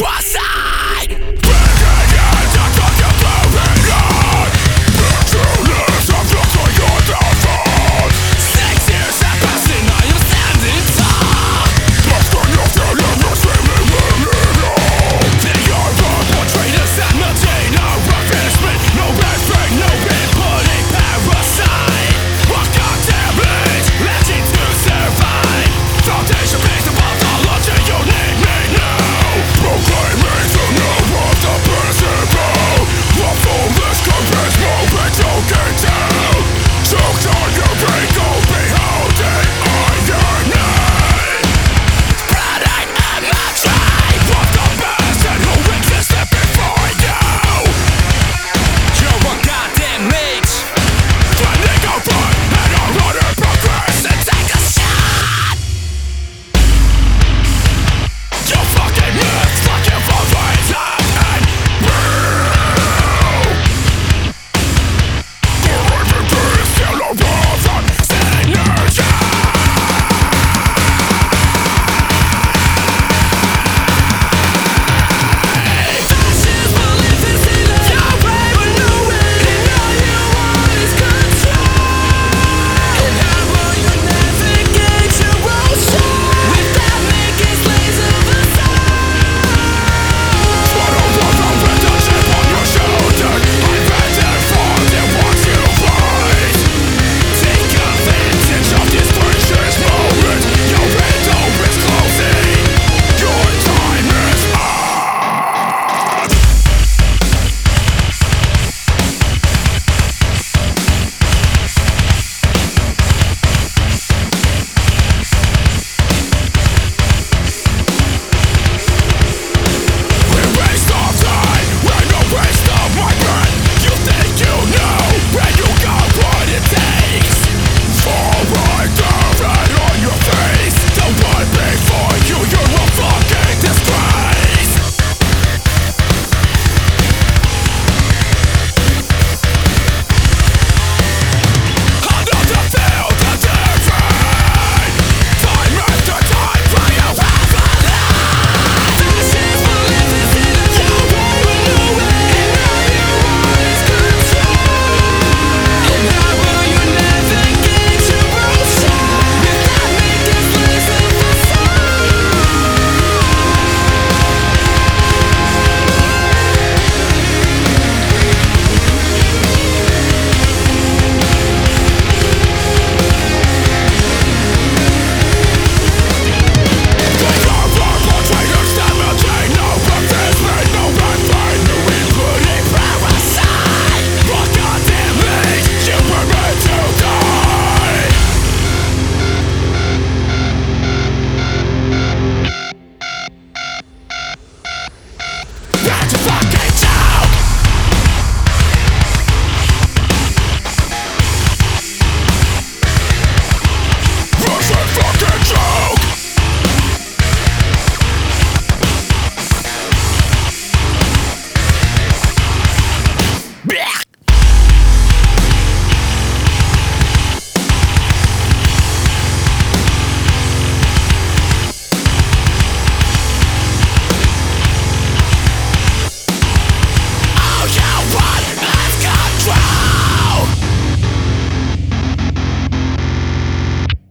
What's up?